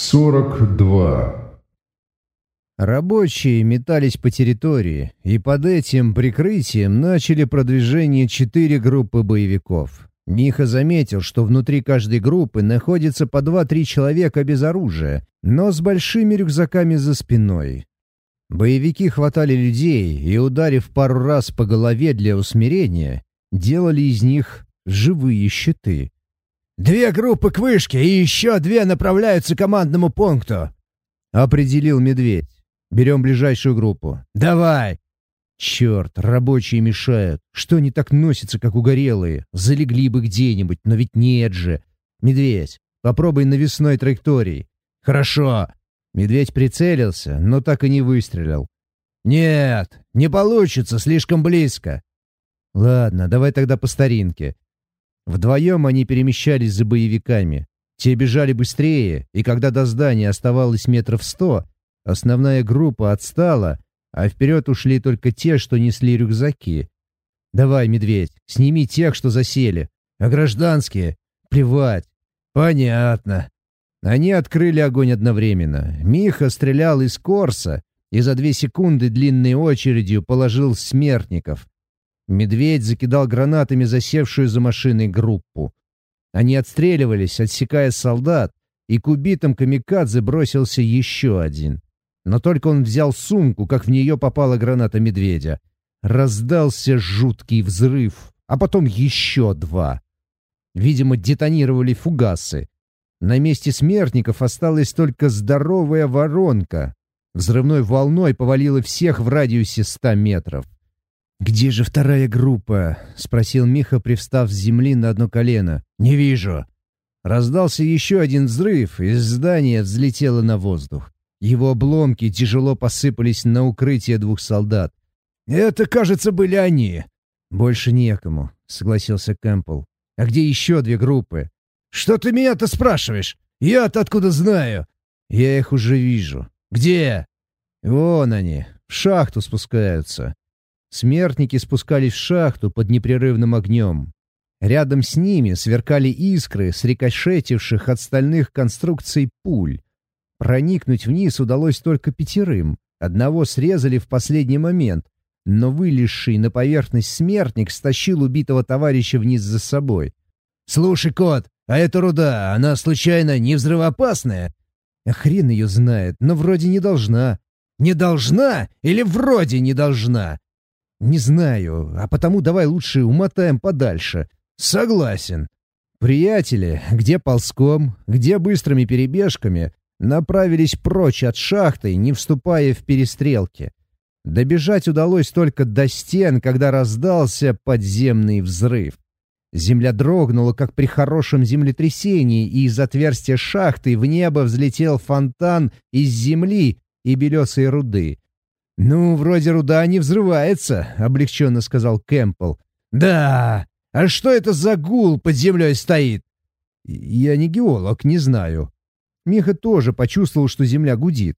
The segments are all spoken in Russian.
42. Рабочие метались по территории, и под этим прикрытием начали продвижение четыре группы боевиков. Миха заметил, что внутри каждой группы находится по два-три человека без оружия, но с большими рюкзаками за спиной. Боевики хватали людей и, ударив пару раз по голове для усмирения, делали из них живые щиты. «Две группы к вышке, и еще две направляются к командному пункту», — определил медведь. «Берем ближайшую группу». «Давай!» «Черт, рабочие мешают. Что они так носятся, как угорелые? Залегли бы где-нибудь, но ведь нет же. Медведь, попробуй навесной траектории». «Хорошо!» Медведь прицелился, но так и не выстрелил. «Нет, не получится, слишком близко». «Ладно, давай тогда по старинке. Вдвоем они перемещались за боевиками. Те бежали быстрее, и когда до здания оставалось метров сто, основная группа отстала, а вперед ушли только те, что несли рюкзаки. «Давай, медведь, сними тех, что засели. А гражданские? Плевать». «Понятно». Они открыли огонь одновременно. Миха стрелял из Корса и за две секунды длинной очередью положил смертников. Медведь закидал гранатами засевшую за машиной группу. Они отстреливались, отсекая солдат, и к убитым камикадзе бросился еще один. Но только он взял сумку, как в нее попала граната медведя. Раздался жуткий взрыв, а потом еще два. Видимо, детонировали фугасы. На месте смертников осталась только здоровая воронка. Взрывной волной повалила всех в радиусе ста метров. «Где же вторая группа?» — спросил Миха, привстав с земли на одно колено. «Не вижу». Раздался еще один взрыв, и здание взлетело на воздух. Его обломки тяжело посыпались на укрытие двух солдат. «Это, кажется, были они». «Больше некому», — согласился Кэмпбелл. «А где еще две группы?» «Что ты меня-то спрашиваешь? Я-то откуда знаю?» «Я их уже вижу». «Где?» «Вон они, в шахту спускаются». Смертники спускались в шахту под непрерывным огнем. Рядом с ними сверкали искры, срикошетивших от стальных конструкций пуль. Проникнуть вниз удалось только пятерым. Одного срезали в последний момент, но вылезший на поверхность смертник стащил убитого товарища вниз за собой. «Слушай, кот, а эта руда, она случайно не взрывоопасная?» а «Хрен ее знает, но вроде не должна». «Не должна или вроде не должна?» «Не знаю, а потому давай лучше умотаем подальше». «Согласен». Приятели, где ползком, где быстрыми перебежками, направились прочь от шахты, не вступая в перестрелки. Добежать удалось только до стен, когда раздался подземный взрыв. Земля дрогнула, как при хорошем землетрясении, и из отверстия шахты в небо взлетел фонтан из земли и белесой руды. «Ну, вроде руда не взрывается», — облегченно сказал Кэмпбелл. «Да, а что это за гул под землей стоит?» «Я не геолог, не знаю». Миха тоже почувствовал, что земля гудит.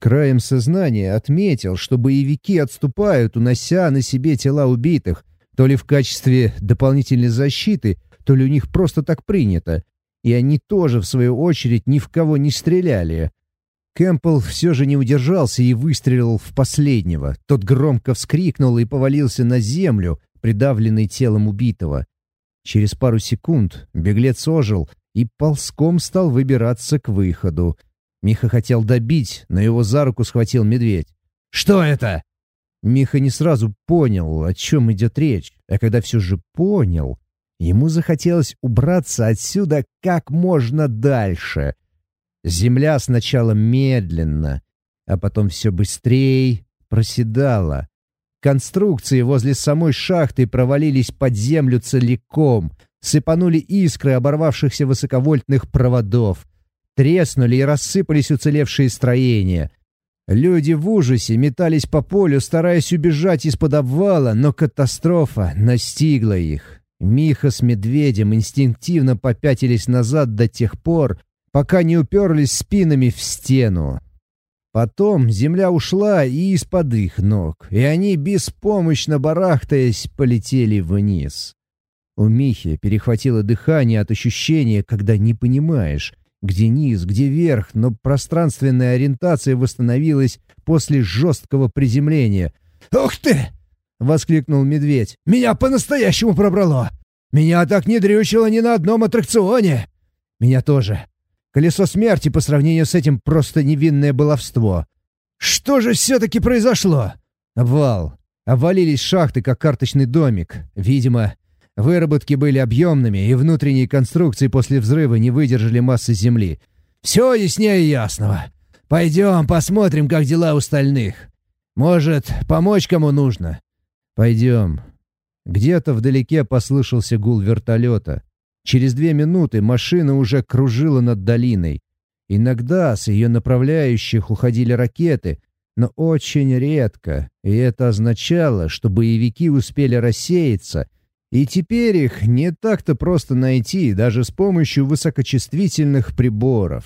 Краем сознания отметил, что боевики отступают, унося на себе тела убитых, то ли в качестве дополнительной защиты, то ли у них просто так принято. И они тоже, в свою очередь, ни в кого не стреляли. Кэмпбелл все же не удержался и выстрелил в последнего. Тот громко вскрикнул и повалился на землю, придавленный телом убитого. Через пару секунд беглец ожил и ползком стал выбираться к выходу. Миха хотел добить, но его за руку схватил медведь. «Что это?» Миха не сразу понял, о чем идет речь, а когда все же понял, ему захотелось убраться отсюда как можно дальше — Земля сначала медленно, а потом все быстрее проседала. Конструкции возле самой шахты провалились под землю целиком, сыпанули искры оборвавшихся высоковольтных проводов, треснули и рассыпались уцелевшие строения. Люди в ужасе метались по полю, стараясь убежать из-под обвала, но катастрофа настигла их. Миха с медведем инстинктивно попятились назад до тех пор, пока не уперлись спинами в стену. Потом земля ушла и из-под их ног, и они, беспомощно барахтаясь, полетели вниз. У Михи перехватило дыхание от ощущения, когда не понимаешь, Где низ, где верх, но пространственная ориентация восстановилась после жесткого приземления. «Ух ты!» — воскликнул медведь. «Меня по-настоящему пробрало! Меня так не дрючило ни на одном аттракционе!» «Меня тоже. Колесо смерти по сравнению с этим просто невинное баловство. Что же все-таки произошло?» «Обвал. Обвалились шахты, как карточный домик. Видимо, выработки были объемными, и внутренние конструкции после взрыва не выдержали массы земли. Все яснее ясного. Пойдем посмотрим, как дела у остальных. Может, помочь кому нужно?» «Пойдем». Где-то вдалеке послышался гул вертолета. Через две минуты машина уже кружила над долиной. Иногда с ее направляющих уходили ракеты, но очень редко, и это означало, что боевики успели рассеяться, и теперь их не так-то просто найти даже с помощью высокочувствительных приборов.